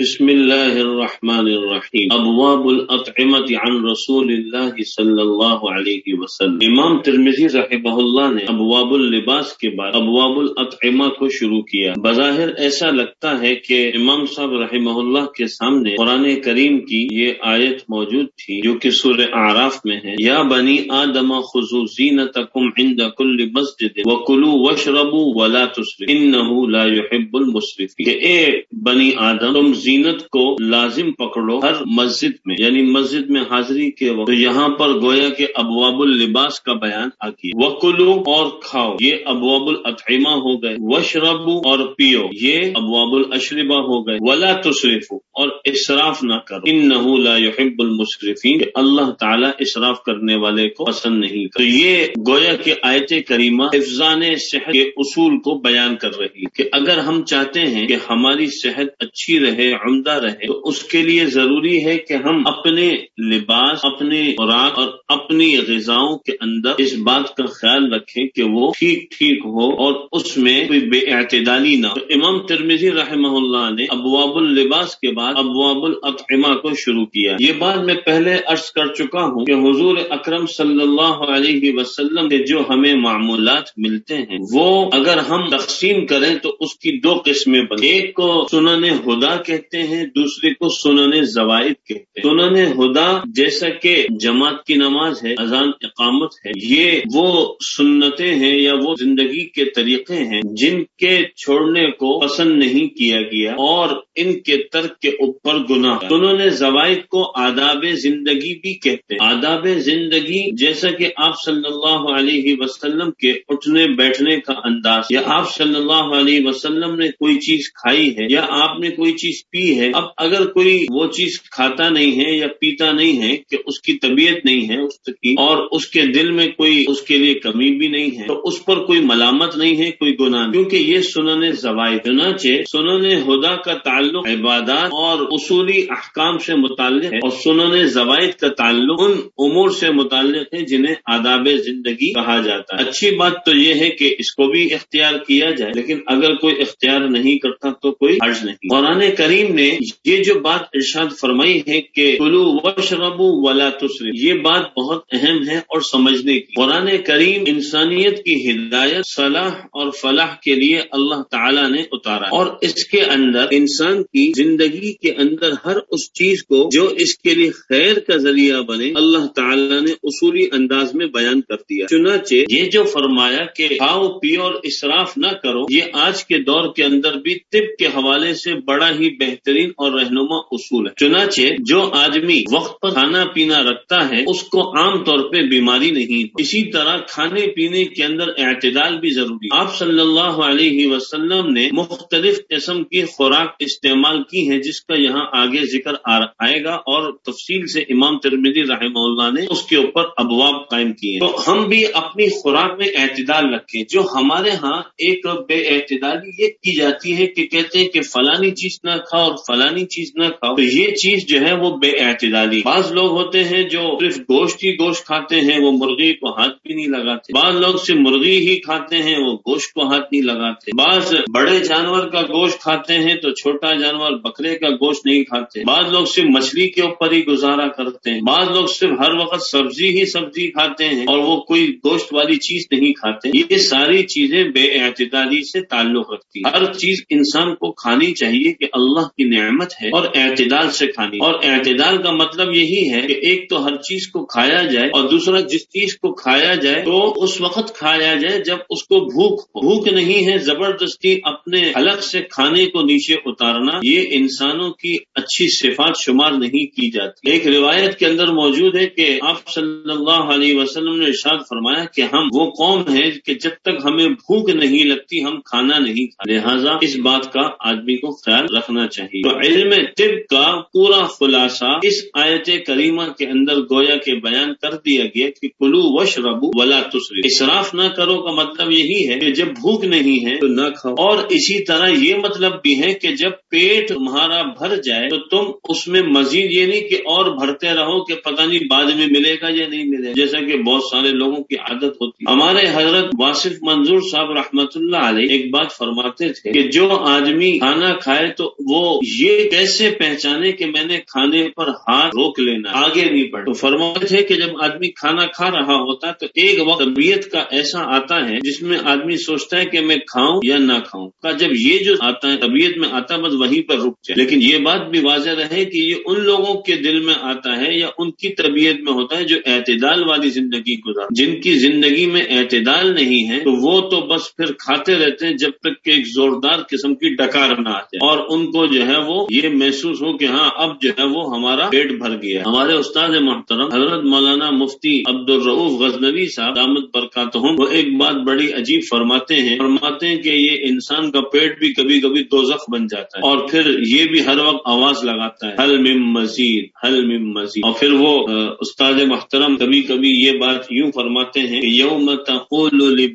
بسم اللہ الرحمن الرحیم. ابواب الاطعمت عن رسول اللہ صلی اللہ علیہ وسلم. امام ترمیزی رحمہ اللہ نے ابواب اللباس کے بعد ابواب الاطعمہ کو شروع کیا. بظاہر ایسا لگتا ہے کہ امام صاحب رحمہ اللہ کے سامنے قرآن کریم کی یہ آیت موجود تھی جو کہ سور اعراف میں ہے. یا بنی آدم خزو زینتکم عند کل مسجد وکلو وشربو ولا تسرف انہو لا يحب المسرفین. کہ اے بنی آدم، تم زینت کو لازم پکڑو ہر مسجد میں یعنی مسجد میں حاضری کے وقت۔ تو یہاں پر گویا کے ابواب اللباس کا بیان آ گیا وکلو اور کھاؤ۔ یہ ابواب الاطعمہ ہو گئے۔ وشربو اور پیو۔ یہ ابواب الاشربہ ہو گئے۔ ولا تصرفو اور اسراف نہ کرو۔ انہو لا يحب المسرفین۔ اللہ تعالیٰ اسراف کرنے والے کو پسند نہیں تو یہ گویا کے آیت کریمہ حفظان صحت کے اصول کو بیان کر رہی کہ اگر ہم چاہتے ہیں کہ ہماری صحت اچھی رہے عمدہ رہے، تو اس کے لیے ضروری ہے کہ ہم اپنے لباس، اپنے خوراک اور اپنی غذاؤں کے اندر اس بات کا خیال رکھیں کہ وہ ٹھیک ٹھیک ہو اور اس میں کوئی بے اعتدالی نہ ہو۔ امام ترمیزی رحمہ اللہ نے ابواب اللباس کے بعد ابواب الاطعمہ کو شروع کیا۔ یہ بات میں پہلے عرض کر چکا ہوں کہ حضور اکرم صلی اللہ علیہ وسلم کے جو ہمیں معمولات ملتے ہیں، وہ اگر ہم تقسیم کریں تو اس کی دو قسمیں بنے ایک کو سنن ہدا کہتے ہیں، دوسرے کو سنن زوائد کہتے ہیں۔ سنن ہدا جیسا کہ جماعت کی نماز ہے، اذان اقامت ہے، یہ وہ سنتیں ہیں یا وہ زندگی کے طریقے ہیں جن کے چھوڑنے کو پسند نہیں کیا گیا اور ان کے ترک کے اوپر گناہ۔ سنن زوائد کو آداب زندگی بھی کہتے ہیں۔ آداب زندگی جیسا کہ آپ صلی اللہ علیہ وسلم کے اٹھنے بیٹھنے کا انداز یا آپ صلی اللہ علیہ وسلم نے کوئی چیز کھائی ہے یا آپ نے کوئی چیز پی ہے۔ اب اگر کوئی وہ چیز کھاتا نہیں ہے یا پیتا نہیں ہے کہ اس کی طبیعت نہیں ہے اس کی اور اس کے دل میں کوئی اس کے لیے کمی بھی نہیں ہے تو اس پر کوئی ملامت نہیں ہے، کوئی گناہ کیونکہ یہ سنن زوائد چنانچہ سنن ہدا کا تعلق عبادات اور اصولی احکام سے متعلق ہے اور سنن زوائد کا تعلق ان امور سے متعلق ہے جنہیں آداب زندگی کہا جاتا ہے۔ اچھی بات تو یہ ہے کہ اس کو بھی اختیار کیا جائے، لیکن اگر کوئی اختیار نہیں کرتا تو کوئی حرض نہیں۔ قرآن کریم نے یہ جو بات ارشاد فرمائی ہے کہ کلو وشربو ولا تصرف یہ بات بہت اہم ہے اور سمجھنے کی۔ قرآن کریم انسانیت کی ہدایت، صلاح اور فلاح کے لیے اللہ تعالیٰ نے اتارا۔ اور اس کے اندر انسان کی زندگی کے اندر ہر اس چیز کو جو اس کے لیے خیر کا ذریعہ بنے، اللہ تعالیٰ نے اصولی انداز میں بیان کر دیا۔ چنانچہ یہ جو فرمایا کہ کھاؤ، پیو اور اسراف نہ کرو، یہ آج کے دور کے اندر بھی طب کے حوالے سے بڑا ہی بہترین اور رہنما اصول ہے۔ چنانچہ جو آدمی وقت پر کھانا پینا رکھتا ہے، اس کو عام طور پہ بیماری نہیں اسی طرح کھانے پینے کے اندر اعتدال بھی ضروری آپ صلی اللہ علیہ وسلم نے مختلف قسم کی خوراک استعمال کی ہے، جس کا یہاں آگے ذکر آئے گا اور تفصیل سے امام ترمیدی رحمہ اللہ نے اس کے اوپر ابواب قائم کیے تو ہم بھی اپنی خوراک میں اعتدال رکھیں۔ جو ہمارے ہاں ایک بے اعتدالی یہ کی جاتی ہے کہ کہتے ہیں کہ فلانی چیز نہ کھاؤ اور فلانی چیز نہ کھاؤ۔ تو یہ چیز جو ہے وہ بے اعتدالی۔ بعض لوگ ہوتے ہیں جو صرف گوشت ہی گوشت کھاتے ہیں، وہ مرغی کو ہاتھ بھی نہیں لگاتے۔ بعض لوگ صرف مرغی ہی کھاتے ہیں، وہ گوشت کو ہاتھ نہیں لگاتے۔ بعض بڑے جانور کا گوشت کھاتے ہیں تو چھوٹا جانور بکرے کا گوشت نہیں کھاتے۔ بعض لوگ صرف مچھلی کے اوپر ہی گزارا کرتے ہیں۔ بعض لوگ صرف ہر وقت سبزی ہی سبزی کھاتے ہیں اور وہ کوئی گوشت والی چیز نہیں کھاتے۔ یہ ساری چیزیں بے اعتدالی سے تعلق رکھتی ہر چیز انسان کو کھانی چاہیے کہ اللہ کی نعمت ہے اور اعتدال سے کھانی۔ اور اعتدال کا مطلب یہی ہے کہ ایک تو ہر چیز کو کھایا جائے اور دوسرا جس چیز کو کھایا جائے تو اس وقت کھایا جائے جب اس کو بھوک بھوک نہیں ہے زبردستی اپنے حلق سے کھانے کو نیچے اتارنا، یہ انسانوں کی اچھی صفات شمار نہیں کی جاتی۔ ایک روایت کے اندر موجود ہے کہ آپ صلی اللہ علیہ وسلم نے ارشاد فرمایا کہ ہم وہ قوم ہے کہ جب تک ہمیں بھوک نہیں لگتی، ہم کھانا نہیں کھا لہٰذا اس بات کا آدمی کو خیال رکھنا چاہیے۔ تو علم طب کا پورا خلاصہ اس آیت کریمہ کے اندر گویا کے بیان کر دیا گیا کہ کلو وش ربو ولا تسری اصراف نہ کرو کا مطلب یہی ہے کہ جب بھوک نہیں ہے تو نہ کھاؤ۔ اور اسی طرح یہ مطلب بھی ہے کہ جب پیٹ تمہارا بھر جائے تو تم اس میں مزید یہ نہیں کہ اور بھرتے رہو کہ پتہ نہیں بعد میں ملے گا یا نہیں ملے گا۔ جیسا کہ بہت سارے لوگوں کی عادت ہوتی ہے۔ ہمارے حضرت واصف منظور صاحب رحمت اللہ علیہ ایک بات فرماتے تھے کہ جو آدمی کھانا کھائے تو وہ یہ کیسے پہچانے کہ میں نے کھانے پر ہاتھ روک لینا آگے نہیں پڑے تو فرماتے تھے کہ جب آدمی کھانا کھا رہا ہوتا تو ایک وقت طبیعت کا ایسا آتا ہے جس میں آدمی سوچتا ہے کہ میں کھاؤں یا نہ کھاؤں۔ کا جب یہ جو آتا ہے، طبیعت میں آتا بس وہیں پر رک جائے۔ لیکن یہ بات بھی واضح رہے کہ یہ ان لوگوں کے دل میں آتا ہے یا ان کی طبیعت میں ہوتا ہے جو اعتدال والی زندگی گزار جن کی زندگی میں اعتدال نہیں ہے، تو وہ تو بس پھر کھاتے رہتے ہیں جب تک کہ ایک زوردار قسم کی ڈکار نہ آ جائے۔ اور ان کو جو ہے وہ یہ محسوس ہو کہ ہاں اب جو ہے وہ ہمارا پیٹ بھر گیا ہمارے استاد محترم حضرت مولانا مفتی عبد الرعوف غزنوی صاحب دامت برکات ہوں وہ ایک بات بڑی عجیب فرماتے ہیں۔ فرماتے ہیں کہ یہ انسان کا پیٹ بھی کبھی کبھی دوزخ بن جاتا ہے اور پھر یہ بھی ہر وقت آواز لگاتا ہے۔ حل مم مزید، حل مم مزید۔ اور پھر وہ استاد محترم کبھی کبھی یہ بات یوں فرماتے ہیں کہ یوم تقول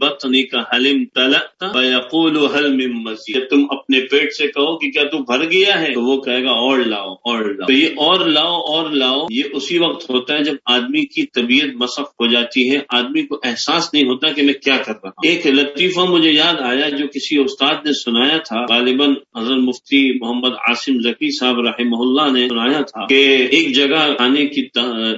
کا حلم تلقت فیقول حل مم مزید۔ تم اپنے پیٹ سے کہو کہ کیا تو بھر گیا ہے۔ تو وہ کہے گا اور لاؤ اور لاؤ۔ تو یہ اور لاؤ اور لاؤ یہ اسی وقت ہوتا ہے جب آدمی کی طبیعت مسف ہو جاتی ہے۔ آدمی کو احساس نہیں ہوتا کہ میں کیا کر رہا ہوں۔ ایک لطیفہ مجھے یاد آیا جو کسی استاد نے سنایا تھا۔ غالباً حضرت مفتی محمد عاصم ذکی صاحب رحمہ اللہ نے سنایا تھا کہ ایک جگہ کھانے کی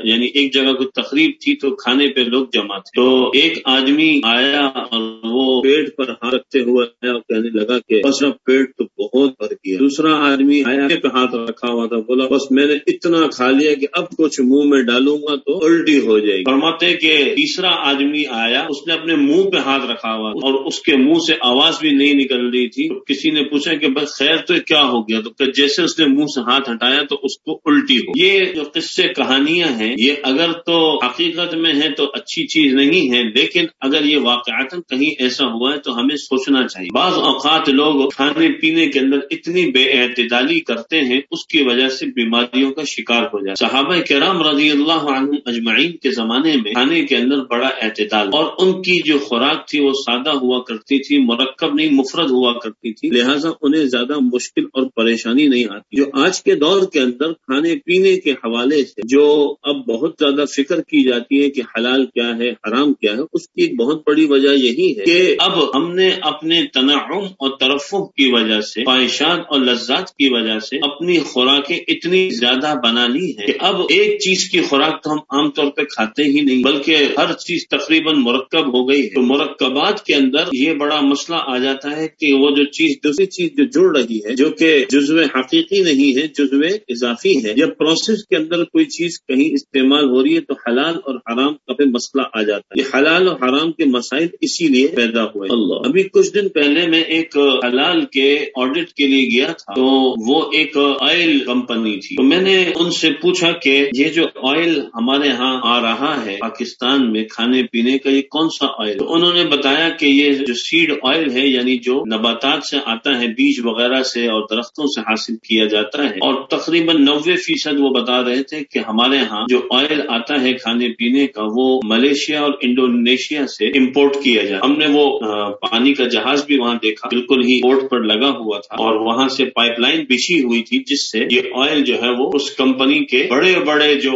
یعنی ایک جگہ کوئی تقریب تھی تو کھانے پہ لوگ جمع تھے۔ تو ایک آدمی آیا اور وہ پیٹ پر ہاتھ رکھتے ہوئے آیا اور کہنے لگا کہ پیٹ تو بہت بھر گیا۔ دوسرا آدمی آیا پہ ہاتھ رکھا ہوا تھا، بولا بس میں نے اتنا کھا لیا کہ اب کچھ منہ میں ڈالوں گا تو الٹی ہو جائے گی۔ فرماتے کہ تیسرا آدمی آیا، اس نے اپنے منہ پہ ہاتھ رکھا ہوا اور اس کے منہ سے آواز بھی نہیں نکل رہی تھی۔ کسی نے پوچھا کہ بس خیر تو کیا ہو گیا؟ تو جیسے اس نے منہ سے ہاتھ ہٹایا تو اس کو الٹی ہو۔ یہ جو قصے کہانیاں ہیں، یہ اگر تو حقیقت میں ہے تو اچھی چیز نہیں ہے لیکن اگر یہ واقعات کہیں ایسا ہوا ہے تو ہمیں سوچنا چاہیے۔ بعض اوقات لوگ کھانے پینے کے اندر اتنی بے اعتدالی کرتے ہیں، اس کی وجہ سے بیماریوں کا شکار ہو جائے صحابہ کرام رضی اللہ عنہ اجمعین کے زمانے میں کھانے کے اندر بڑا اعتدال اور ان کی جو خوراک تھی وہ سادہ ہوا کرتی تھی، مرکب نہیں، مفرد ہوا کرتی تھی۔ لہٰذا انہیں زیادہ مشکل اور پریشانی نہیں آتی۔ جو آج کے دور کے اندر کھانے پینے کے حوالے سے جو اب بہت زیادہ فکر کی جاتی ہے کہ حلال کیا ہے، حرام کیا ہے، اس کی ایک بہت بڑی وجہ یہی ہے کہ اب ہم نے اپنے تنعم اور ترفع کی وجہ سے خواہشات اور لذات کی وجہ سے اپنی خوراکیں اتنی زیادہ بنا لی ہے کہ اب ایک چیز کی خوراک تو ہم عام طور پہ کھاتے ہی نہیں بلکہ ہر چیز تقریباً مرکب ہو گئی ہے۔ تو مرکبات کے اندر یہ بڑا مسئلہ آ جاتا ہے کہ وہ جو چیز دوسری چیز جو جڑ رہی ہے جو کہ جزو حقیقی نہیں ہے جزو اضافی ہے جب پروسیس کے اندر کوئی چیز کہیں استعمال ہو رہی ہے تو حلال اور حرام کا پھر مسئلہ آ جاتا ہے۔ یہ حلال اور حرام کے مسائل اسی لیے پیدا ہوئے۔ اللہ۔ ابھی کچھ دن پہلے میں ایک حلال کے آڈٹ کے لیے گیا تھا۔ تو تو وہ ایک آئل کمپنی تھی۔ تو میں نے ان سے پوچھا کہ یہ جو آئل ہمارے ہاں آ رہا ہے پاکستان میں کھانے پینے کا، یہ کون سا آئل؟ تو انہوں نے بتایا کہ یہ جو سیڈ آئل ہے یعنی جو نباتات سے آتا ہے، بیج وغیرہ سے اور درختوں سے حاصل کیا جاتا ہے۔ اور تقریباً نوے فیصد وہ بتا رہے تھے کہ ہمارے ہاں جو آئل آتا ہے کھانے پینے کا، وہ ملیشیا اور انڈونیشیا سے امپورٹ کیا جائے ہم نے وہ پانی کا جہاز بھی وہاں دیکھا، بالکل ہی پورٹ پر لگا ہوا تھا اور وہاں سے پائپ پائپ لائن بچھی ہوئی تھی، جس سے یہ آئل جو ہے وہ اس کمپنی کے بڑے بڑے جو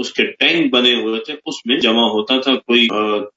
اس کے ٹینک بنے ہوئے تھے، اس میں جمع ہوتا تھا۔ کوئی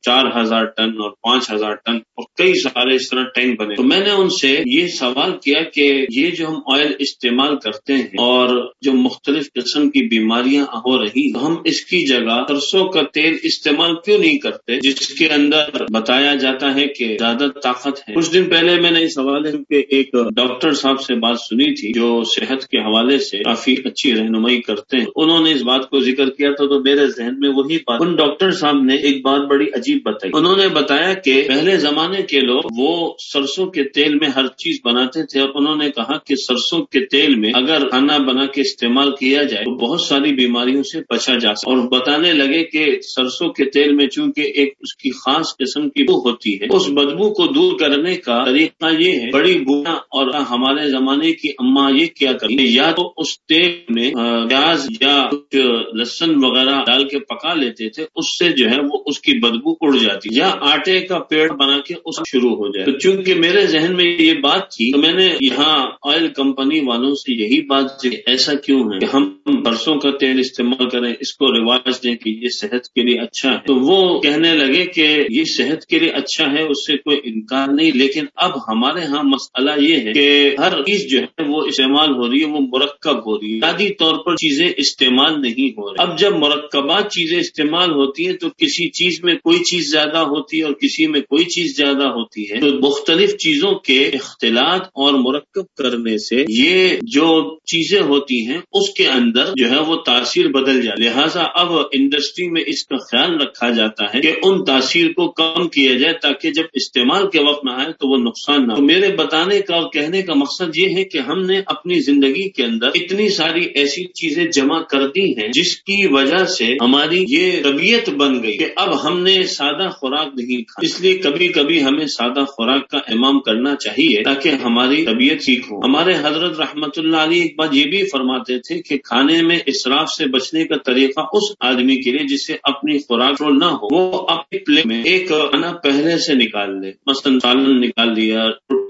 چار ہزار ٹن اور پانچ ہزار ٹن اور کئی سارے اس طرح ٹینک بنے۔ تو میں نے ان سے یہ سوال کیا کہ یہ جو ہم آئل استعمال کرتے ہیں اور جو مختلف قسم کی بیماریاں ہو رہی ہم اس کی جگہ سرسوں کا تیل استعمال کیوں نہیں کرتے؟ جس کے اندر بتایا جاتا ہے کہ زیادہ طاقت ہے۔ کچھ دن پہلے میں نے یہ سوال ہے کہ ایک ڈاکٹر صاحب سے بات سنی تھی، جو صحت کے حوالے سے کافی اچھی رہنمائی کرتے ہیں۔ انہوں نے اس بات کو ذکر کیا تھا تو میرے ذہن میں وہی بات ان ڈاکٹر صاحب نے ایک بات بڑی عجیب بتائی۔ انہوں نے بتایا کہ پہلے زمانے کے لوگ وہ سرسوں کے تیل میں ہر چیز بناتے تھے اور انہوں نے کہا کہ سرسوں کے تیل میں اگر کھانا بنا کے استعمال کیا جائے تو بہت ساری بیماریوں سے بچا جا سکتا اور بتانے لگے کہ سرسوں کے تیل میں چونکہ ایک اس کی خاص قسم کی بو ہوتی ہے، اس بدبو کو دور کرنے کا طریقہ یہ ہے، بڑی بونا اور ہمارے زمانے کی اما یہ کیا کریں یا تو اس تیل میں پیاز یا کچھ لہسن وغیرہ ڈال کے پکا لیتے تھے، اس سے جو ہے وہ اس کی بدبو اڑ جاتی۔ یا آٹے کا پیڑ بنا کے اس شروع ہو جائے۔ تو چونکہ میرے ذہن میں یہ بات تھی، تو میں نے یہاں آئل کمپنی والوں سے یہی بات ایسا کیوں ہے کہ ہم برسوں کا تیل استعمال کریں، اس کو رواج دیں کہ یہ صحت کے لیے اچھا ہے۔ تو وہ کہنے لگے کہ یہ صحت کے لیے اچھا ہے، اس سے کوئی انکار نہیں۔ لیکن اب ہمارے ہاں مسئلہ یہ ہے کہ ہر چیز جو ہے وہ استعمال ہو رہی ہے، وہ مرکب ہو رہی ہے۔ بنیادی طور پر چیزیں استعمال نہیں ہو رہی۔ اب جب مرکبات چیزیں استعمال ہوتی ہیں، تو کسی چیز میں کوئی چیز زیادہ ہوتی ہے اور کسی میں کوئی چیز زیادہ ہوتی ہے۔ تو مختلف چیزوں کے اختلاط اور مرکب کرنے سے یہ جو چیزیں ہوتی ہیں، اس کے اندر جو ہے، وہ تاثیر بدل جائے لہٰذا اب انڈسٹری میں اس کا خیال رکھا جاتا ہے کہ ان تاثیر کو کم کیا جائے تاکہ جب استعمال کے وقت نہ آئے تو وہ نقصان نہ ہو۔ میرے بتانے کا اور کہنے کا مقصد یہ ہے کہ ہم نے اپنی زندگی کے اندر اتنی ساری ایسی چیزیں جمع کر دی ہیں جس کی وجہ سے ہماری یہ طبیعت بن گئی کہ اب ہم نے سادہ خوراک نہیں کھا۔ اس لیے کبھی کبھی ہمیں سادہ خوراک کا امام کرنا چاہیے تاکہ ہماری طبیعت ٹھیک ہو۔ ہمارے حضرت رحمت اللہ علی ایک بات یہ بھی فرماتے تھے کہ کھانے میں اسراف سے بچنے کا طریقہ اس آدمی کے لیے جس سے اپنی خوراک نہ ہو، وہ اپنی پلیٹ میں ایک کھانا پہلے سے نکال لے۔ مثلاً سالن نکال لیا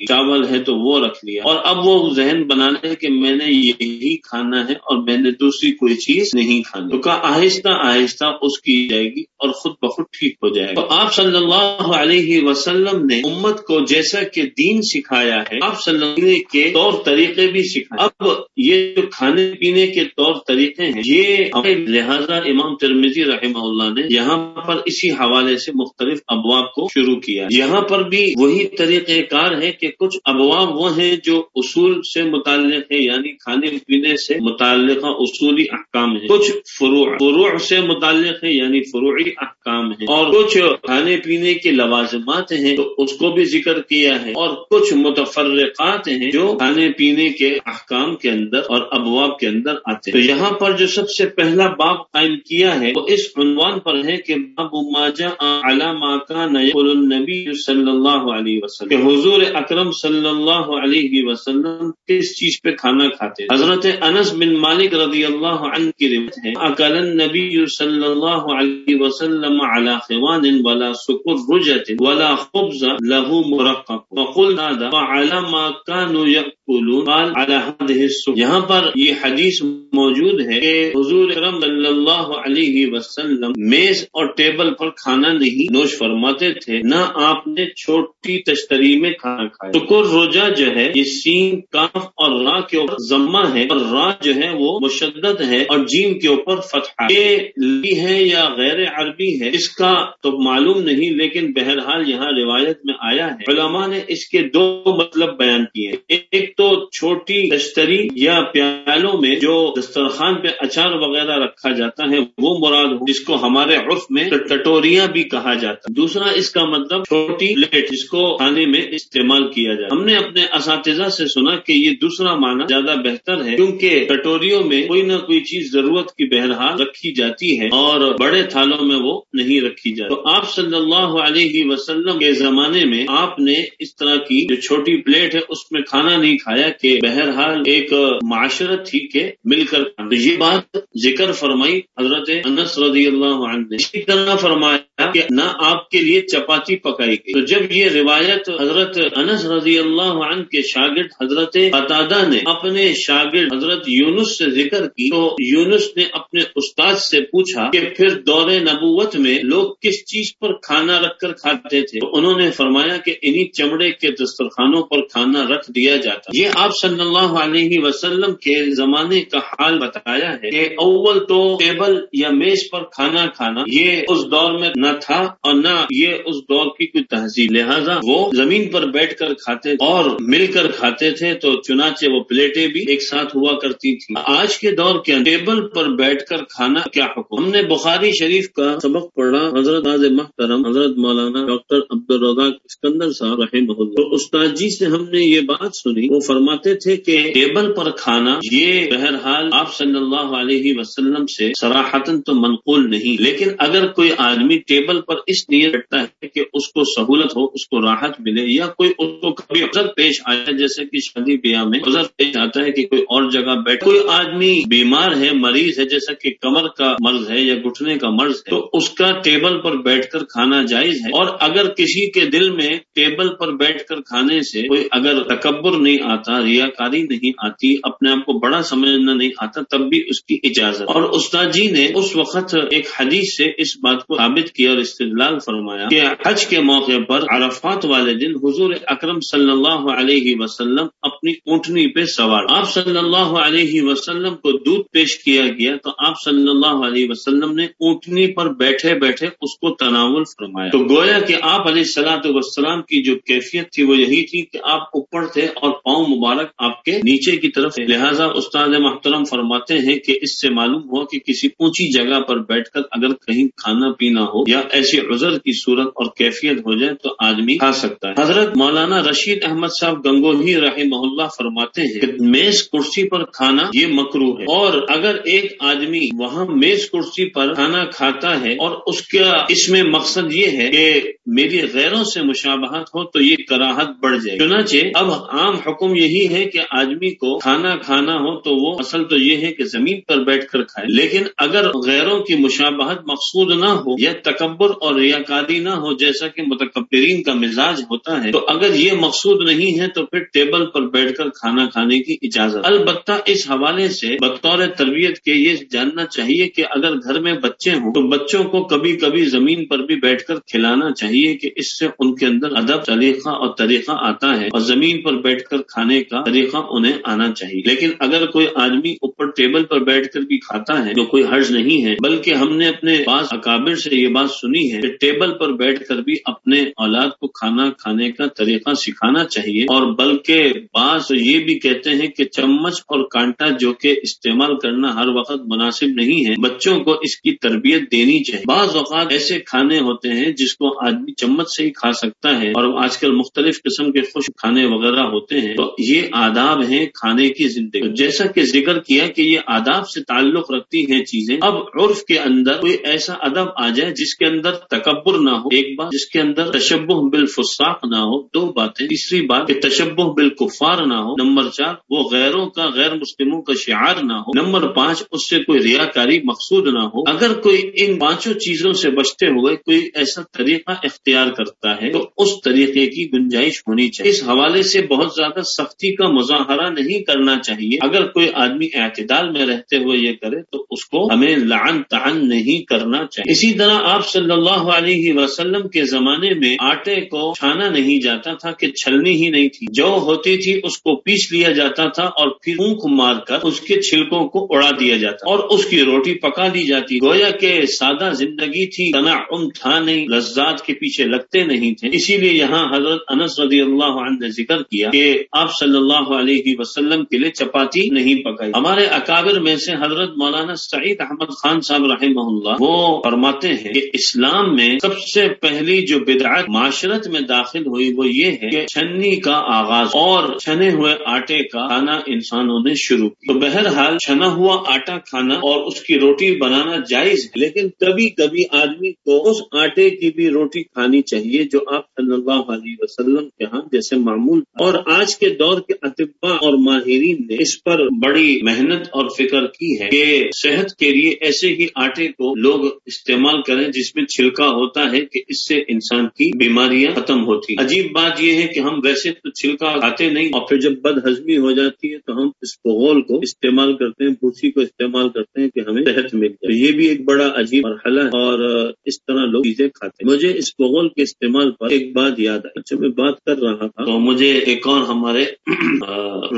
چاول ہے تو وہ رکھ لیا۔ اور اب وہ ذہن بنا لے کہ میں نے یہی کھانا ہے اور میں نے دوسری کوئی چیز نہیں کھانی۔ تو کہا آہستہ آہستہ اس کی جائے گی اور خود بخود ٹھیک ہو جائے گا تو آپ صلی اللہ علیہ وسلم نے امت کو جیسا کہ دین سکھایا ہے، آپ صلی اللہ کے طور طریقے بھی سکھائے۔ اب یہ جو کھانے پینے کے طور طریقے ہیں، یہ لہذا امام ترمیزی رحمہ اللہ نے یہاں پر اسی حوالے سے مختلف ابواب کو شروع کیا۔ یہاں پر بھی وہی طریقہ کار ہے کہ کچھ ابواب وہ ہیں جو اصول سے متعلق ہے یعنی کھانے پینے سے متعلقہ اصولی احکام ہیں۔ کچھ فروع فروع سے متعلق ہے یعنی فروعی احکام ہے اور کچھ کھانے پینے کے لوازمات ہیں، تو اس کو بھی ذکر کیا ہے۔ اور کچھ متفرقات ہیں جو کھانے پینے کے احکام کے اندر اور ابواب کے اندر آتے ہیں۔ تو یہاں پر جو سب سے پہلا باب قائم کیا ہے، وہ اس عنوان پر ہے کہ باب ماجا علامہ کا النبی صلی اللہ علیہ وسلم، کہ حضور اکرم صلی اللہ علیہ وسلم کس چیز پہ کھانا کھاتے حضرت انس بن مالک رضی اللہ عنہ کی روایت ہے، اکل النبی صلی اللہ علیہ وسلم على خوان ولا سکر رجت ولا خبز له مرقق وقلنا وعلى ما كانوا يأكلون قال على هذه السکر. یہاں پر یہ حدیث موجود ہے کہ حضور اکرم صلی اللہ علیہ وسلم میز اور ٹیبل پر کھانا نہیں نوش فرماتے تھے، نہ آپ نے چھوٹی تشتری میں کھانا کھایا۔ شکر روجا جو ہے، یہ سین کاف اور را کے اوپر ضمہ ہے اور را جو ہے وہ مشدد ہے اور جیم کے اوپر فتح یہ ہے یا غیر عربی ہے، اس کا تو معلوم نہیں، لیکن بہرحال یہاں روایت میں آیا ہے۔ علماء نے اس کے دو مطلب بیان کیے ایک تو چھوٹی تشتری یا پیالوں میں جو دسترخوان پہ اچار وغیرہ رکھا جاتا ہے، وہ مراد ہو، جس کو ہمارے عرف میں کٹوریاں بھی کہا جاتا ہے۔ دوسرا اس کا مطلب چھوٹی پلیٹ، جس کو کھانے میں استعمال کیا جائے ہم نے اپنے اساتذہ سے سنا کہ یہ دوسرا معنی زیادہ بہتر ہے، کیونکہ کٹوریوں میں کوئی نہ کوئی چیز ضرورت کی بہرحال رکھی جاتی ہے اور بڑے تھالوں میں وہ نہیں رکھی جاتی۔ تو آپ صلی اللہ علیہ وسلم کے زمانے میں آپ نے اس طرح کی جو چھوٹی پلیٹ ہے، اس میں کھانا نہیں کھایا کہ بہرحال ایک معاشرت تھی کہ مل کر یہ بات ذکر فرمائی حضرت انس رضی اللہ عنہ نے۔ اسی طرح فرمایا کہ نہ آپ کے لیے چپاتی پکائی گئی۔ تو جب یہ روایت حضرت انس رضی اللہ عنہ کے شاگرد حضرت قطادہ نے اپنے شاگرد حضرت یونس سے ذکر کی تو یونس نے اپنے استاد سے پوچھا کہ پھر دور نبوت میں لوگ کس چیز پر کھانا رکھ کر کھاتے تھے؟ تو انہوں نے فرمایا کہ انہی چمڑے کے دسترخوانوں پر کھانا رکھ دیا جاتا۔ یہ آپ صلی اللہ علیہ وسلم کے زمانے کا حال بتایا ہے کہ اول تو ٹیبل یا میز پر کھانا کھانا یہ اس دور میں نہ تھا اور نہ یہ اس دور کی کوئی تہذیب۔ لہذا وہ زمین پر بیٹھ کر کھاتے اور مل کر کھاتے تھے تو چنانچہ وہ پلیٹیں بھی ایک ساتھ ہوا کرتی تھی آج کے دور کے ٹیبل پر بیٹھ کر کھانا کیا حکم؟ ہم نے بخاری شریف کا سبق پڑھا، حضرت محترم، حضرت مولانا ڈاکٹر عبد الرزاق اسکندر صاحب رحم تو استاد جی سے ہم نے یہ بات سنی، وہ فرماتے تھے کہ ٹیبل پر کھانا یہ بہرحال آپ صلی اللہ علیہ وسلم سے سراہتن تو منقول نہیں، لیکن اگر کوئی آدمی ٹیبل پر اس لیے بیٹھتا ہے کہ اس کو سہولت ہو، اس کو راحت ملے یا کوئی اس کو کبھی عزر پیش آیا جیسے کہ شادی بیاہ میں عزر پیش آتا ہے کہ کوئی اور جگہ بیٹھ کوئی آدمی بیمار ہے، مریض ہے، جیسا کہ کمر کا مرض ہے یا گھٹنے کا مرض ہے، تو اس کا ٹیبل پر بیٹھ کر کھانا جائز ہے۔ اور اگر کسی کے دل میں ٹیبل پر بیٹھ کر کھانے سے کوئی اگر تکبر نہیں آتا ریا کاری نہیں آتی، اپنے آپ کو بڑا سمجھنا نہیں آتا، تب بھی اس کی اجازت۔ اور استاد جی نے اس وقت ایک حدیث سے اس بات کو ثابت کیا اور استدلال فرمایا کہ حج کے موقع پر عرفات والے دن حضور اکرم صلی اللہ علیہ وسلم اپنی اونٹنی پہ سوار۔ آپ صلی اللہ علیہ وسلم کو دودھ پیش کیا گیا تو آپ صلی اللہ علیہ وسلم نے اونٹنی پر بیٹھے بیٹھے اس کو تناول فرمایا۔ تو گویا کہ آپ علیہ السلاۃ وسلام کی جو کیفیت تھی وہ یہی تھی کہ آپ اوپر تھے اور پاؤں مبارک آپ کے نیچے کی طرف لہٰذا استاد محترم فرماتے ہیں کہ اس سے معلوم ہو کہ کسی اونچی جگہ پر بیٹھ کر اگر کہیں کھانا پینا ہو یا ایسی عذر کی صورت اور کیفیت ہو جائے تو آدمی کھا سکتا ہے۔ حضرت مولانا رشید احمد صاحب گنگوہی رحمہ اللہ فرماتے ہیں کہ میز کرسی پر کھانا یہ مکرو ہے اور اگر ایک آدمی وہاں میز کرسی پر کھانا کھاتا ہے اور اس کا اس میں مقصد یہ ہے کہ میری غیروں سے مشابہت ہو تو یہ کراہت بڑھ جائے۔ چنانچہ اب عام حکم یہی ہے کہ آدمی کو کھانا کھانا ہو تو وہ اصل تو یہ ہے کہ زمین پر بیٹھ کر کھائے۔ لیکن اگر غیروں کی مشابہت مقصود نہ ہو یا تکبر اور ریاکاری نہ ہو جیسا کہ متکبرین کا مزاج ہوتا ہے، تو اگر یہ مقصود نہیں ہے تو پھر ٹیبل پر بیٹھ کر کھانا کھانے کی اجازت۔ البتہ اس حوالے سے بطور تربیت کے یہ جاننا چاہیے کہ اگر گھر میں بچے ہوں تو بچوں کو کبھی کبھی زمین پر بھی بیٹھ کر کھلانا چاہیے کہ اس سے ان کے اندر ادب، طریقہ اور طریقہ آتا ہے اور زمین پر بیٹھ کر کھانے کا طریقہ انہیں آنا چاہیے۔ لیکن اگر کوئی آدمی اوپر ٹیبل پر بیٹھ کر بھی کھاتا ہے تو کوئی حرج نہیں ہے، بلکہ ہم نے اپنے بعض اکابر سے یہ بات سنی ہے کہ ٹیبل پر بیٹھ کر بھی اپنے اولاد کو کھانا کھانے کا طریقہ سکھانا چاہیے۔ اور بلکہ بعض یہ بھی کہتے ہیں کہ چمچ اور کانٹا جو کہ استعمال کرنا ہر وقت مناسب نہیں ہے، بچوں کو اس کی تربیت دینی چاہیے۔ بعض اوقات ایسے کھانے ہوتے ہیں جس کو آدمی چمچ سے ہی کھا سکتا ہے اور آج کل مختلف قسم کے خوش کھانے وغیرہ ہوتے ہیں۔ تو یہ آداب ہیں کھانے کی زندگی۔ جیسا کہ ذکر کیا کہ یہ آداب سے تعلق رکھتی ہیں چیزیں، اب عرف کے اندر کوئی ایسا ادب آ جائے جس کے اندر تکبر نہ ہو، ایک بات جس کے اندر تشبہ بالفساق نہ ہو، دو بات باتیں تیسری بات کہ تشبہ بالکفار نہ ہو۔ نمبر چار، وہ غیروں کا، غیر مسلموں کا شعار نہ ہو۔ نمبر پانچ، اس سے کوئی ریاکاری مقصود نہ ہو۔ اگر کوئی ان پانچوں چیزوں سے بچتے ہوئے کوئی ایسا طریقہ اختیار کرتا ہے، تو اس طریقے کی گنجائش ہونی چاہیے۔ اس حوالے سے بہت زیادہ سختی کا مظاہرہ نہیں کرنا چاہیے۔ اگر کوئی آدمی اعتدال میں رہتے ہوئے یہ کرے، تو اس کو ہمیں لعن تعن نہیں کرنا چاہیے۔ اسی طرح آپ صلی اللہ علیہ وسلم کے زمانے میں آٹے کو چھانا نہیں جاتا تھا کہ چھلنی ہی نہیں تھی۔ جو ہوتی تھی اس کو پیس لیا جاتا تھا اور پھر اونک مار کر اس کے چھلکوں کو اڑا دیا جاتا اور اس کی روٹی پکا دی جاتی۔ گویا کہ سادہ زندگی تھی تنعم تھا نہیں لذات کے پیچھے لگتے نہیں تھے۔ اسی لیے یہاں حضرت انس رضی اللہ عنہ نے ذکر کیا کہ آپ صلی اللہ علیہ وسلم کے لیے چپاتی نہیں پکائی۔ ہمارے اکابر میں سے حضرت مولانا سعید احمد خان صاحب رحمہ اللہ وہ فرماتے ہیں کہ اسلام میں سب سے پہلی جو بدعت معاشرت میں داخل ہوئی وہ یہ ہے کہ چھنی کا آغاز اور چھنے ہوئے آٹے کا کھانا انسانوں نے شروع کیا۔ تو بہرحال چھنا ہوا آٹا کھانا اور اس کی روٹی بنانا جائز ہے، لیکن کبھی کبھی آدمی کو اس آٹے کی بھی روٹی کھانی چاہیے جو آپ صلی اللہ علیہ وسلم کے ہاں جیسے معمول اور آج کے دور کے اطباء اور ماہرین نے اس پر بڑی محنت اور فکر کی ہے کہ صحت کے لیے ایسے ہی آٹے کو لوگ استعمال کریں جس میں چھلکا ہوتا ہے کہ اس سے انسان کی بیماریاں ختم ہوتی عجیب بات یہ ہے کہ ہم ویسے تو چھلکا کھاتے نہیں اور پھر جب بد ہضمی ہو جاتی ہے تو ہم اس پغول کو استعمال کرتے ہیں، بھوسی کو استعمال کرتے ہیں کہ ہمیں صحت مل جائے۔ یہ بھی ایک بڑا عجیب مرحلہ ہے اور اس طرح لوگ چیزیں کھاتے ہیں۔ مجھے اس پغول کے استعمال پر ایک بات یاد آئی۔ جب میں بات کر رہا تھا، تو مجھے ایک اور ہمارے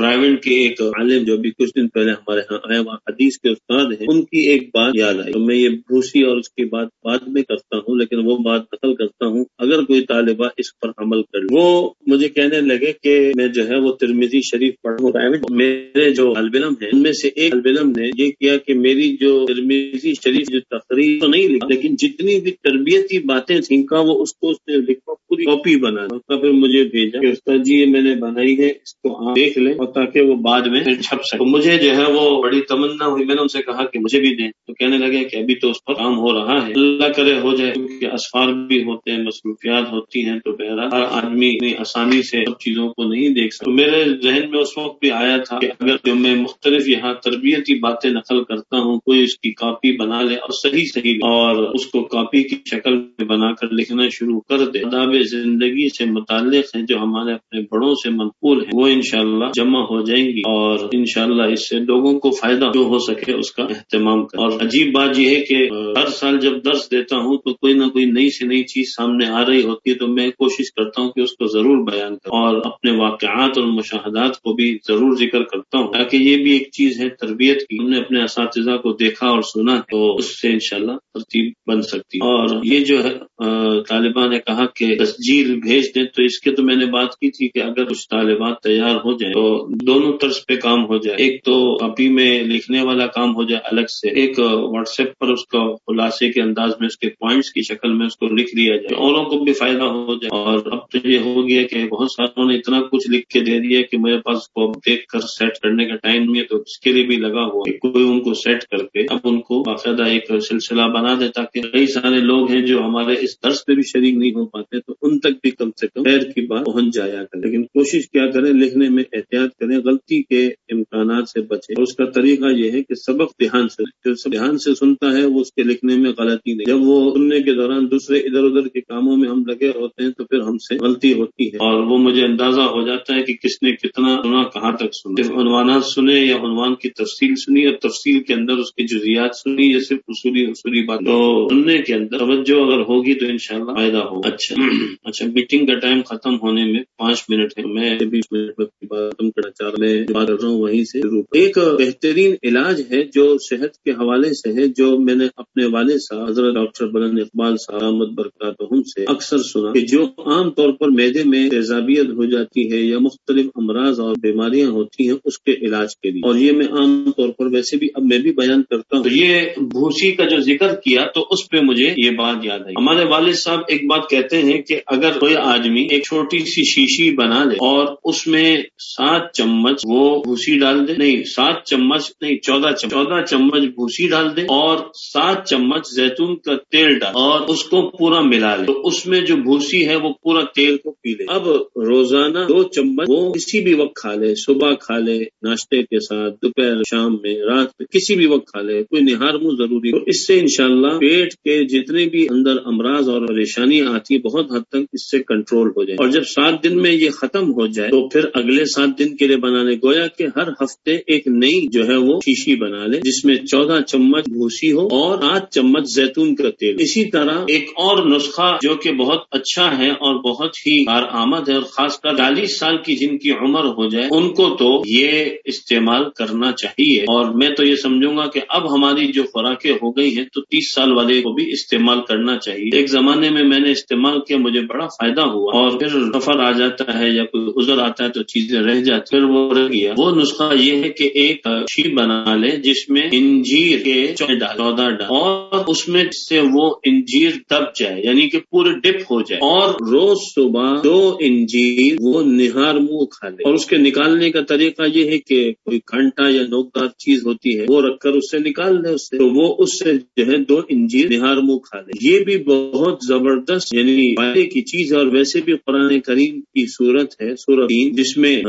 رائے کے ایک عالم جو بھی کچھ دن پہلے ہمارے یہاں آئے وہاں حدیث کے استاد ہیں، ان کی ایک بات یاد آئی۔ تو میں یہ بھوسی اور اس کی بات بعد میں کرتا ہوں، لیکن وہ بات نقل کرتا ہوں۔ اگر کوئی طالبہ اس پر عمل کر وہ مجھے کہنے لگے کہ میں جو ہے وہ ترمیزی شریف پڑھوں میرے جو طالب علم ہیں، ان میں سے ایک طالب علم نے یہ کیا کہ میری جو ترمیزی شریف جو تقریر تو نہیں لکھا لیکن جتنی بھی تربیتی باتیں تھیں کا وہ اس کو اس نے لکھا پوری کاپی بنا پھر مجھے بھیجا کہ استاد جی یہ میں نے بنائی ہے، اس کو آپ دیکھ لیں اور تاکہ وہ بعد میں چھپ سکے۔ مجھے جو ہے وہ بڑی تمنا ہوئی۔ میں نے ان سے کہا کہ مجھے بھی دیں۔ تو کہنے لگے کہ ابھی تو اس پر کام ہو رہا ہے۔ اللہ کرے ہو جائے، کیونکہ اسفار بھی ہوتے ہیں، مصروفیات ہوتی ہیں۔ تو بہرحال ہر آدمی آسانی سے سب چیزوں کو نہیں دیکھ سکتا۔ میرے ذہن میں اس وقت بھی آیا تھا کہ اگر جو میں مختلف یہاں تربیتی باتیں نقل کرتا ہوں، کوئی اس کی کاپی بنا لے اور صحیح صحیح اور اس کو کاپی کی شکل میں بنا کر لکھنا شروع کر دے۔ آداب زندگی سے متعلق ہیں جو ہمارے اپنے بڑوں سے منقول ہیں۔ وہ انشاءاللہ جمع ہو جائیں گی اور انشاءاللہ اس سے لوگوں کو فائدہ جو ہو سکے اس کا اہتمام کر اور عجیب بات یہ ہے کہ ہر سال جب درس دیتا ہوں تو کوئی نہ کوئی نئی سے نئی چیز سامنے آ رہی ہوتی ہے تو میں کوشش کرتا ہوں کہ اس کو ضرور ضرور بیان کروں۔ اور اپنے واقعات اور مشاہدات کو بھی ضرور ذکر کرتا ہوں۔ تاکہ یہ بھی ایک چیز ہے تربیت کی۔ ہم نے اپنے اساتذہ کو دیکھا اور سنا تو اس سے انشاءاللہ ترتیب بن سکتی اور یہ جو ہے طالبان نے کہا کہ تسجیل بھیج دیں تو اس کے تو میں نے بات کی تھی کہ اگر کچھ طالبات تیار ہو جائیں تو دونوں طرز پہ کام ہو جائے۔ ایک تو ابھی میں لکھنے والا کام ہو جائے الگ سے۔ ایک واٹس ایپ پر اس کا خلاصے کے انداز میں، اس کے پوائنٹس کی شکل میں اس کو لکھ لیا جائے۔ اوروں کو بھی فائدہ ہو جائے۔ اور اب تو یہ ہو گیا کہ بہت ساروں نے اتنا کچھ لکھ کے دے دیا کہ میرے پاس کو دیکھ کر سیٹ کرنے کا ٹائم نہیں ہے تو اس کے لیے بھی لگا ہوا کہ کوئی ان کو سیٹ کر کے اب ان کو باقاعدہ ایک سلسلہ بنا دے تاکہ کئی سارے لوگ ہیں جو ہمارے اس درس پہ بھی شریک نہیں ہو پاتے تو ان تک بھی کم سے کم خیر کی بات پہنچ جایا کرے۔ لیکن کوشش کیا کریں، لکھنے میں احتیاط کریں، غلطی کے امکانات سے بچے اور اس کا طریقہ یہ ہے کہ سبق دھیان سے، جو دھیان سے سنتا ہے، وہ اس کے لکھنے میں غلطی نہیں۔ جب وہ سننے کے دوران دوسرے ادھر ادھر کے کاموں میں ہم لگے ہوتے ہیں تو پھر ہم سے غلطی ہوتی ہے۔ اور وہ مجھے اندازہ ہو جاتا ہے کہ کس نے کتنا سنا، کہاں تک سنا۔ صرف عنوانات سنے یا عنوان کی تفصیل سنی اور تفصیل کے اندر اس کی جزیات سنی یا صرف اصولی اصولی بات۔ تو سننے کے اندر توجہ اگر ہوگی تو انشاءاللہ فائدہ ہوگا۔ اچھا اچھا میٹنگ کا ٹائم ختم ہونے میں پانچ منٹ ہے۔ میں بیس منٹ میں بات ختم کرنا چاہ رہا میں بات رہا ہوں وہیں سے ایک بہترین علاج ہے جو صحت کے حوالے سے ہے، جو میں نے اپنے والد صاحب، حضرت ڈاکٹر بلند اقبال سلامت برکات سے اکثر سنا کہ جو عام طور پر میدے میں تیزابیت ہو جاتی ہے یا مختلف امراض اور بیماریاں ہوتی ہیں اس کے علاج کے لیے۔ اور یہ میں عام طور پر ویسے بھی اب میں بھی بیان کرتا ہوں۔ یہ بھوسی کا جو ذکر کیا تو اس پہ مجھے یہ بات یاد آئی۔ ہمارے والد صاحب ایک بات کہتے ہیں کہ اگر کوئی آدمی ایک چھوٹی سی شیشی بنا لے اور اس میں سات چمچ وہ بھوسی ڈال دے، نہیں، سات چمچ، نہیں، چودہ چمچ چودہ چمچ بھوسی ڈال دے اور سات چمچ زیتون کا تیل ڈال اور اس کو پورا ملا لے۔ تو اس میں جو بھوسی ہے وہ پورا تیل کو پی لے۔ اب روزانہ دو چمچ وہ کسی بھی وقت کھا لے، صبح کھا لے، ناشتے کے ساتھ، دوپہر، شام میں، رات میں کسی بھی وقت کھا لے، کوئی نہار منہ ضروری۔ ہو اس سے انشاءاللہ پیٹ کے جتنے بھی اندر امراض اور پریشانی آتی ہے بہت حد تک اس سے کنٹرول ہو جائے۔ اور جب سات دن میں یہ ختم ہو جائے، تو پھر اگلے سات دن کے لیے بنانے، گویا کہ ہر ہفتے ایک نئی جو ہے وہ شیشی بنا لے، جس میں چودہ چمچ بھوسی ہو اور آٹھ چمچ زیتون کا تیل۔ اسی طرح ایک اور نسخہ جو کہ بہت اچھا ہے اور بہت ہی کارآمد ہے اور خاص کر چالیس سال کی جن کی عمر ہو جائے، ان کو تو یہ استعمال کرنا چاہیے۔ اور میں تو یہ سمجھوں گا کہ اب ہماری جو خوراکیں ہو گئی ہیں، تو تیس سال والے کو بھی استعمال کرنا چاہیے۔ ایک زمانے میں میں نے استعمال کیا، مجھے بڑا فائدہ ہوا۔ اور پھر سفر آ جاتا ہے یا کوئی ازر آتا ہے تو چیزیں رہ جاتی پھر وہ رہ گیا۔ وہ نسخہ یہ ہے کہ ایک شی بنا لے جس میں انجیر کے چودہ ڈال۔ اور اس میں سے وہ انجیر دب جائے یعنی کہ پورے ڈپ ہو جائے۔ اور روز صبح دو انجیر وہ نہار منہ کھا لے اور اس کے نکالنے کا طریقہ یہ ہے کہ کوئی کانٹا یا نوکدار چیز ہوتی ہے، وہ رکھ کر اس سے نکال دے اس سے۔ تو وہ اس سے جو ہے دو انجیر نہار منہ کھا لے یہ بھی بہت زبردست یعنی فائدے کی چیز ہے اور ویسے بھی قرآن کریم کی صورت ہے سورت جس میں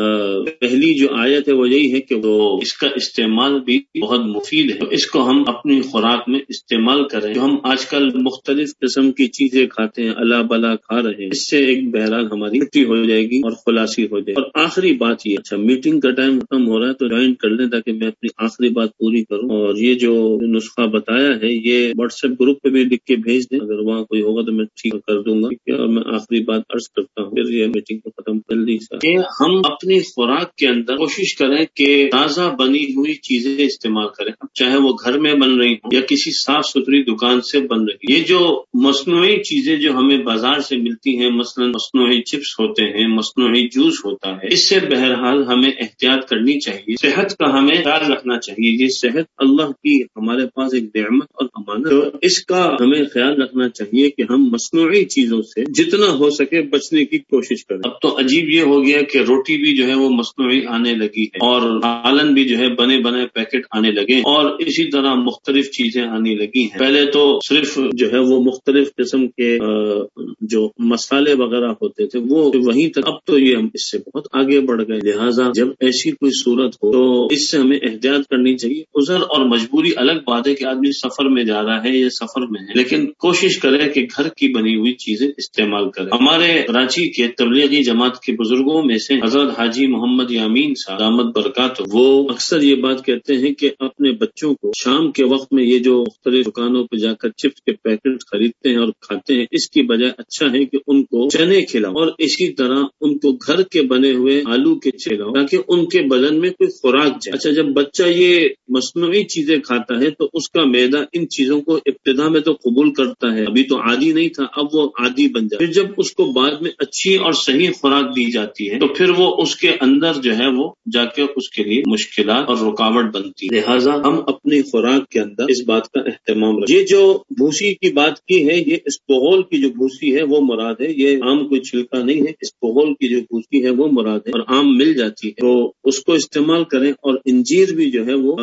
پہلی جو آیت ہے وہ یہی ہے کہ وہ اس کا استعمال بھی بہت مفید ہے۔ اس کو ہم اپنی خوراک میں استعمال کریں۔ جو ہم آج کل مختلف قسم کی چیزیں کھاتے ہیں اللہ بلا کھا رہے ہیں، اس سے ایک بہرحال ہماری چھٹی ہو جائے گی اور خلاصی ہو جائے گی۔ اور آخری بات یہ اچھا میٹنگ کا ٹائم ختم ہو رہا ہے تو جوائن کر لیں تاکہ میں اپنی آخری بات پوری کروں۔ اور یہ جو نسخہ بتایا ہے، یہ واٹس ایپ گروپ پہ بھی لکھ کے بھیج دیں۔ اگر وہاں کوئی ہوگا تو میں ٹھیک کر دوں گا اور میں آخری بات عرض کرتا ہوں۔ پھر یہ میٹنگ کو ختم کر لی۔ سر کہ ہم اپنی خوراک کے اندر کوشش کریں کہ تازہ بنی ہوئی چیزیں استعمال کریں۔ چاہے وہ گھر میں بن رہی ہوں یا کسی صاف ستھری دکان سے بن رہی۔ یہ جو مصنوعی چیزیں جو ہمیں بازار سے ملتی ہیں، مثلا مصنوعی چپس ہوتے ہیں، مصنوعی جوس ہوتا ہے۔ اس سے بہرحال ہمیں احتیاط کرنی چاہیے۔ صحت کا ہمیں خیال رکھنا چاہیے۔ یہ صحت اللہ کی، ہمارے پاس ایک نعمت اور امانت اس کا ہمیں خیال رکھنا چاہیے کہ ہم مصنوعی چیزوں سے جتنا ہو سکے بچنے کی کوشش کریں۔ اب تو عجیب یہ ہو گیا کہ روٹی بھی جو ہے وہ مصنوعی آنے لگی ہے اور سالن بھی جو ہے بنے بنے پیکٹ آنے لگے اور اسی طرح مختلف چیزیں آنے لگی ہیں۔ پہلے تو صرف جو ہے وہ مختلف قسم کے جو مسالے وغیرہ ہوتے تھے، وہ وہیں تک۔ اب تو یہ ہم اس سے بہت آگے بڑھ گئے۔ لہٰذا جب ایسی کوئی صورت ہو، تو اس سے ہمیں احتیاط کرنی چاہیے۔ ازر اور مجبوری الگ بات ہے کہ آدمی سفر میں جا رہا ہے یا سفر میں ہے، لیکن کوشش کرے کہ گھر کی بنی ہوئی چیزیں استعمال کرے۔ ہمارے کراچی کے تبلیغی جماعت کے بزرگوں میں سے حضرت حاجی حاجی محمد یامین صاحب دامت برکات، وہ اکثر یہ بات کہتے ہیں کہ اپنے بچوں کو شام کے وقت میں یہ جو مختلف دکانوں پہ جا کر چپس کے پیکٹ خریدتے ہیں اور کھاتے ہیں، اس کی بجائے اچھا اچھا ہے کہ ان کو چنے کھلاؤ اور اسی طرح ان کو گھر کے بنے ہوئے آلو کے کھلاؤ تاکہ ان کے بدن میں کوئی خوراک جائے۔ اچھا جب بچہ یہ مصنوعی چیزیں کھاتا ہے تو اس کا میدا ان چیزوں کو ابتدا میں تو قبول کرتا ہے، ابھی تو عادی نہیں تھا، اب وہ عادی بن جائے پھر جب اس کو بعد میں اچھی اور صحیح خوراک دی جاتی ہے تو پھر وہ اس کے اندر جو ہے وہ جا کے اس کے لیے مشکلات اور رکاوٹ بنتی ہے۔ لہٰذا ہم اپنی خوراک کے اندر اس بات کا اہتمام رکھیں۔ یہ جو بھوسی کی بات کی ہے، یہ اسپوغول کی جو بھوسی ہے، وہ مراد ہے۔ یہ آم کوئی چھلکا نہیں ہے۔ اسپوغول کی جو بھوسی ہے، وہ مراد ہے اور آم مل جاتی ہے۔ تو اس کو استعمال کریں اور انجیر بھی جو ہے وہ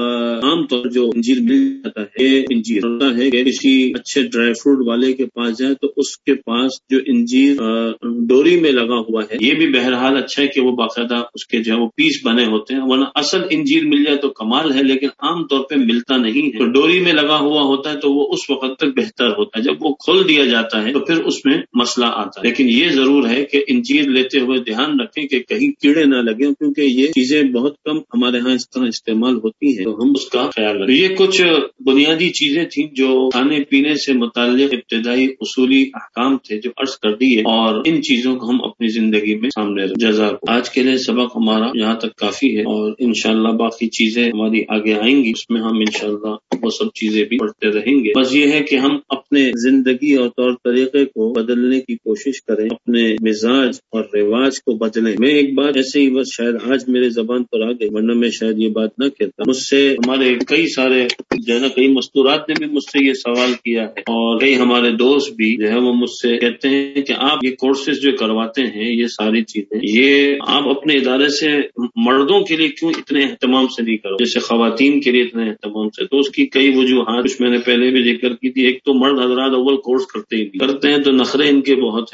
عام طور جو انجیر مل جاتا ہے انجیر ہوتا ہے کہ کسی اچھے ڈرائی فروٹ والے کے پاس جائے تو اس کے پاس جو انجیر ڈوری میں لگا ہوا ہے، یہ بھی بہرحال اچھا ہے کہ وہ باقاعدہ اس کے جو ہے وہ پیس بنے ہوتے ہیں۔ ورنہ اصل انجیر مل جائے تو کمال ہے، لیکن عام طور پہ مل ملتا نہیں ہے۔ تو ڈوری میں لگا ہوا ہوتا ہے تو وہ اس وقت تک بہتر ہوتا ہے۔ جب وہ کھول دیا جاتا ہے تو پھر اس میں مسئلہ آتا ہے۔ لیکن یہ ضرور ہے کہ انجیر لیتے ہوئے دھیان رکھیں کہ کہیں کیڑے نہ لگے کیونکہ یہ چیزیں بہت کم ہمارے ہاں اس طرح استعمال ہوتی ہیں۔ تو ہم اس کا خیال رکھیں۔ یہ کچھ بنیادی چیزیں تھیں جو کھانے پینے سے متعلق ابتدائی اصولی احکام تھے جو عرض کر دیے اور ان چیزوں کو ہم اپنی زندگی میں سامنے جزا آج کے لیے سبق ہمارا یہاں تک کافی ہے اور انشاءاللہ باقی چیزیں ہماری آگے آئیں گی۔ اس میں ہم انشاءاللہ وہ سب چیزیں بھی پڑھتے رہیں گے۔ بس یہ ہے کہ ہم اپنے زندگی اور طور طریقے کو بدلنے کی کوشش کریں، اپنے مزاج اور رواج کو بدلیں۔ میں ایک بات ایسے ہی بس شاید آج میرے زبان پر آ گئی، ورنہ میں شاید یہ بات نہ کہتا۔ مجھ سے ہمارے کئی سارے جو ہے نا، کئی مستورات نے بھی مجھ سے یہ سوال کیا ہے۔ اور کئی ہمارے دوست بھی جو ہے وہ مجھ سے کہتے ہیں کہ آپ یہ کورسز جو کرواتے ہیں، یہ ساری چیزیں، یہ آپ اپنے ادارے سے مردوں کے لیے کیوں اتنے اہتمام سے نہیں کرو؟ جیسے خواتین کے لیے اتنے اہتمام سے؟ تو اس کی کئی وجوہات کچھ میں نے پہلے بھی ذکر کی تھی۔ ایک تو مرد حضرات اول کورس کرتے ہی کرتے ہیں تو نخرے ان کے بہت